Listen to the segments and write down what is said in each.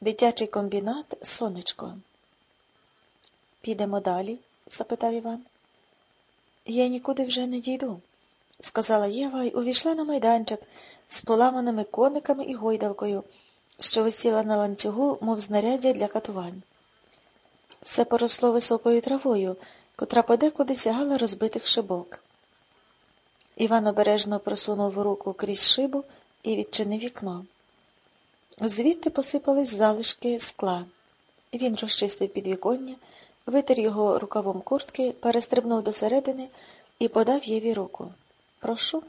Дитячий комбінат сонечко. Підемо далі? запитав Іван. Я нікуди вже не дійду, сказала Єва і увійшла на майданчик з поламаними кониками і гойдалкою, що висіла на ланцюгу, мов знаряддя для катувань. Все поросло високою травою, котра подекуди сягала розбитих шибок. Іван обережно просунув руку крізь шибу і відчинив вікно. Звідти посипались залишки скла. Він розчистив підвіконня, витер його рукавом куртки, перестрибнув досередини і подав Єві руку. Прошу.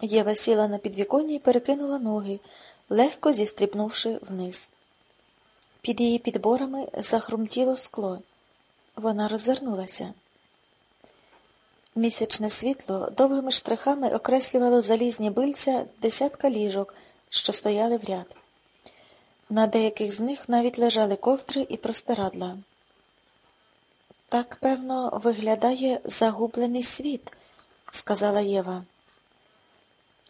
Єва сіла на підвіконня і перекинула ноги, легко зістрибнувши вниз. Під її підборами захрумтіло скло. Вона роззирнулася. Місячне світло довгими штрихами окреслювало залізні бильця десятка ліжок, що стояли в ряд. На деяких з них навіть лежали ковдри і простирадла. Так, певно, виглядає загублений світ, сказала Єва.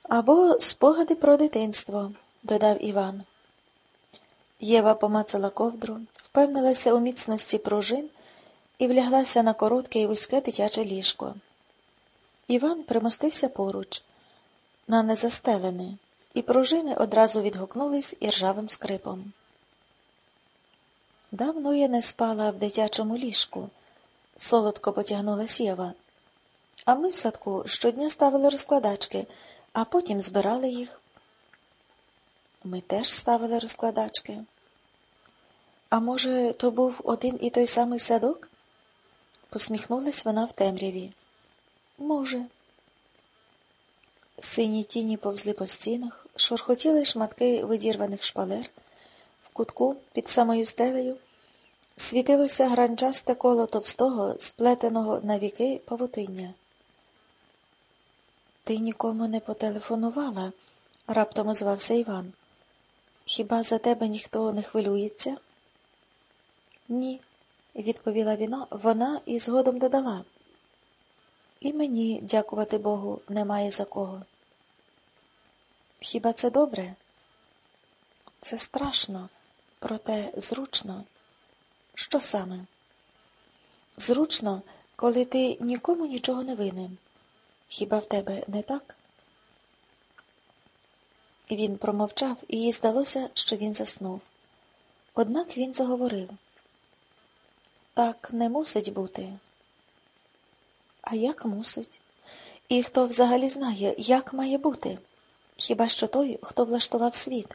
Або спогади про дитинство, додав Іван. Єва помацала ковдру, впевнилася у міцності пружин і вляглася на коротке і вузьке дитяче ліжко. Іван примостився поруч, на незастелене, і пружини одразу відгукнулись іржавим скрипом. Давно я не спала в дитячому ліжку, солодко потягнулась Єва. А ми в садку щодня ставили розкладачки, а потім збирали їх. Ми теж ставили розкладачки. А може, то був один і той самий садок? Посміхнулась вона в темряві. Може. Сині тіні повзли по стінах, шорхотіли шматки видірваних шпалер, в кутку під самою стелею світилося гранчасте коло товстого, сплетеного на віки павутиння. Ти нікому не потелефонувала, раптом озвався Іван. Хіба за тебе ніхто не хвилюється? Ні, відповіла віно, вона і згодом додала. І мені, дякувати Богу, немає за кого. Хіба це добре? Це страшно, проте зручно. Що саме? Зручно, коли ти нікому нічого не винен. Хіба в тебе не так? Він промовчав, і їй здалося, що він заснув. Однак він заговорив так не мусить бути. А як мусить? І хто взагалі знає, як має бути? Хіба що той, хто влаштував світ?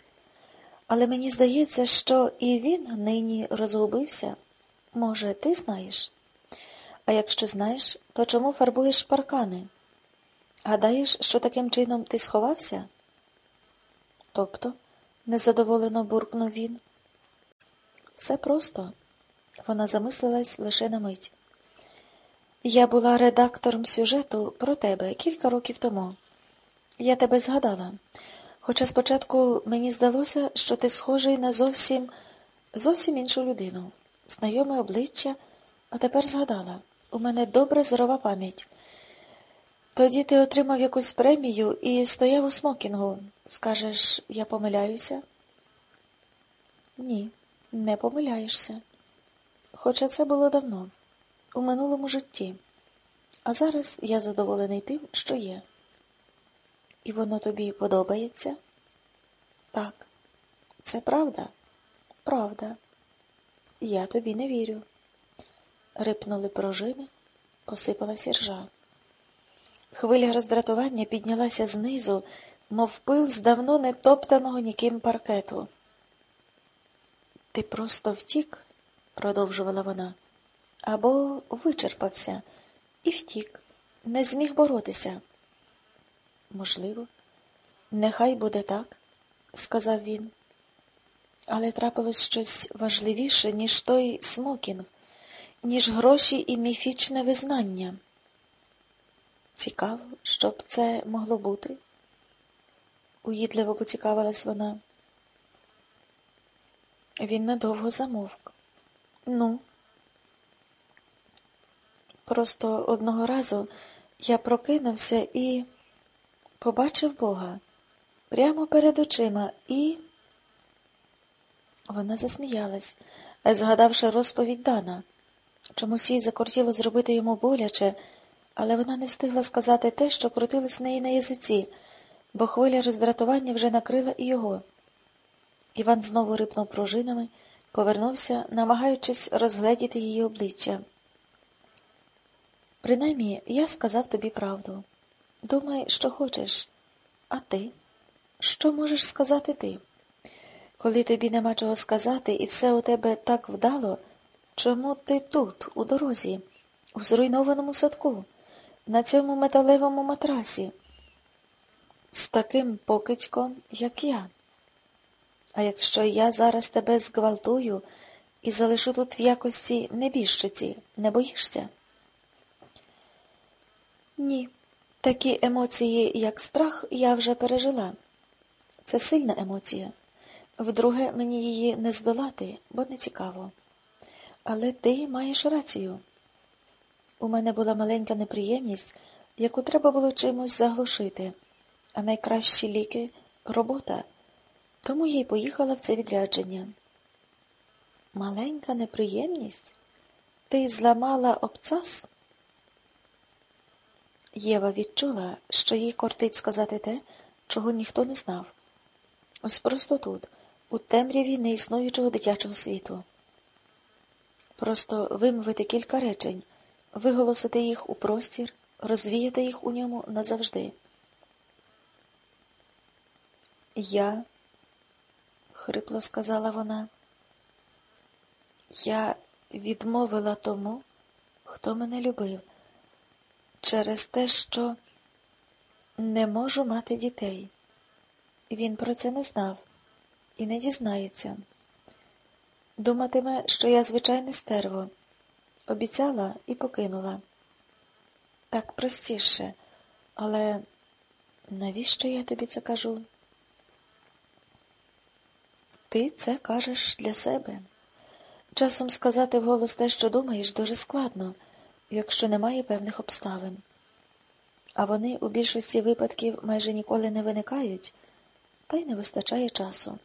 Але мені здається, що і він нині розгубився. Може, ти знаєш? А якщо знаєш, то чому фарбуєш паркани? Гадаєш, що таким чином ти сховався? Тобто, незадоволено буркнув він. Все просто. Вона замислилась лише на мить. Я була редактором сюжету про тебе кілька років тому. Я тебе згадала. Хоча спочатку мені здалося, що ти схожий на зовсім зовсім іншу людину, знайоме обличчя, а тепер згадала у мене добра зорова пам'ять. Тоді ти отримав якусь премію і стояв у смокінгу. Скажеш, я помиляюся? Ні, не помиляєшся. Хоча це було давно, у минулому житті. А зараз я задоволений тим, що є. І воно тобі подобається? Так, це правда? Правда. Я тобі не вірю. Рипнули пружини, посипалася ржа. Хвиля роздратування піднялася знизу, мов пил з давно не топтаного ніким паркету. Ти просто втік, продовжувала вона, або вичерпався і втік, не зміг боротися. Можливо, нехай буде так, сказав він. Але трапилось щось важливіше, ніж той смокінг, ніж гроші і міфічне визнання. Цікаво, що б це могло бути? уїдливо поцікавилась вона. Він надовго замовк. Ну, просто одного разу я прокинувся і побачив Бога прямо перед очима і. Вона засміялась, згадавши розповідь Дана. Чомусь їй закортіло зробити йому боляче, але вона не встигла сказати те, що крутилось в неї на язиці, бо хвиля роздратування вже накрила і його. Іван знову рипнув пружинами, повернувся, намагаючись розгледіти її обличчя. Принаймні, я сказав тобі правду. Думай, що хочеш. А ти? Що можеш сказати ти? Коли тобі нема чого сказати, і все у тебе так вдало, чому ти тут, у дорозі, у зруйнованому садку, на цьому металевому матрасі, з таким покидьком, як я? А якщо я зараз тебе зґвалтую і залишу тут в якості небіжчиці, не боїшся? Ні, такі емоції, як страх, я вже пережила. Це сильна емоція. Вдруге, мені її не здолати, бо не цікаво. Але ти маєш рацію. У мене була маленька неприємність, яку треба було чимось заглушити, а найкращі ліки робота. Тому я й поїхала в це відрядження. Маленька неприємність? Ти зламала обцас? Єва відчула, що їй кортить сказати те, чого ніхто не знав. Ось просто тут, у темряві неіснуючого дитячого світу. Просто вимовити кілька речень, виголосити їх у простір, розвіяти їх у ньому назавжди. Я, хрипло сказала вона, я відмовила тому, хто мене любив, через те, що не можу мати дітей. Він про це не знав і не дізнається. Думатиме, що я звичайне стерво. Обіцяла і покинула. Так простіше, але навіщо я тобі це кажу? Ти це кажеш для себе. Часом сказати вголос те, що думаєш, дуже складно, якщо немає певних обставин. А вони у більшості випадків майже ніколи не виникають, та й не вистачає часу.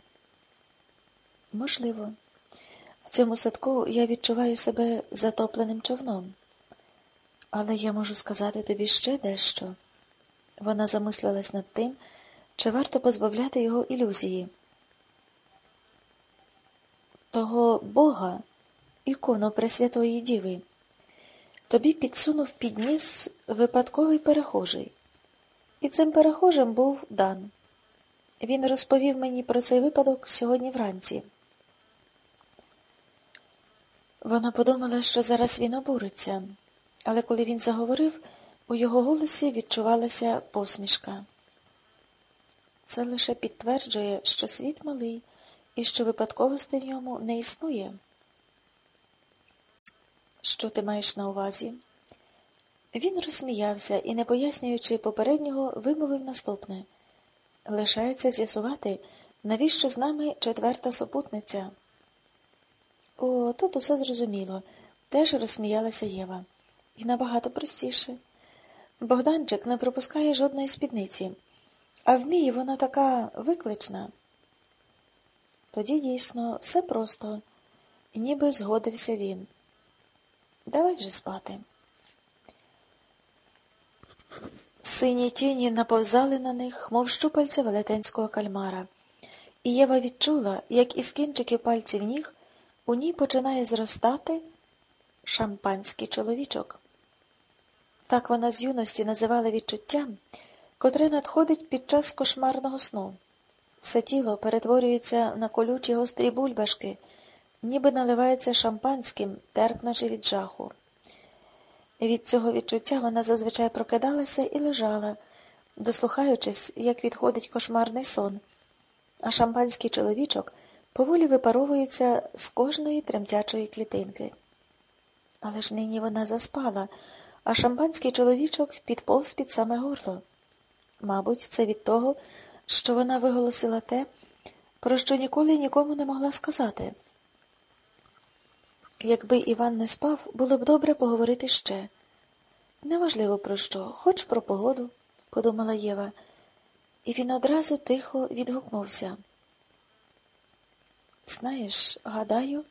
Можливо, в цьому садку я відчуваю себе затопленим човном. Але я можу сказати тобі ще дещо. Вона замислилась над тим, чи варто позбавляти його ілюзії. Того Бога, ікону Пресвятої Діви, тобі підсунув під ніс випадковий перехожий. І цим перехожим був Дан. Він розповів мені про цей випадок сьогодні вранці. Вона подумала, що зараз він обуриться, але коли він заговорив, у його голосі відчувалася посмішка. Це лише підтверджує, що світ малий і що випадковості в ньому не існує. Що ти маєш на увазі? Він розсміявся і, не пояснюючи попереднього, вимовив наступне лишається з'ясувати, навіщо з нами четверта супутниця. О, тут усе зрозуміло, теж розсміялася Єва. І набагато простіше. Богданчик не пропускає жодної спідниці, а вміє вона така виклична. Тоді дійсно все просто, ніби згодився він. Давай вже спати. Сині тіні наповзали на них, мов щупальця велетенського кальмара, і Єва відчула, як із кінчиків пальців ніг у ній починає зростати шампанський чоловічок. Так вона з юності називала відчуттям, котре надходить під час кошмарного сну. Все тіло перетворюється на колючі гострі бульбашки, ніби наливається шампанським, терпнучи від жаху. Від цього відчуття вона зазвичай прокидалася і лежала, дослухаючись, як відходить кошмарний сон, а шампанський чоловічок поволі випаровується з кожної тремтячої клітинки. Але ж нині вона заспала, а шампанський чоловічок підповз під саме горло. Мабуть, це від того, що вона виголосила те, про що ніколи нікому не могла сказати. Якби Іван не спав, було б добре поговорити ще. Неважливо про що, хоч про погоду, подумала Єва, і він одразу тихо відгукнувся. Знаєш, гадаю,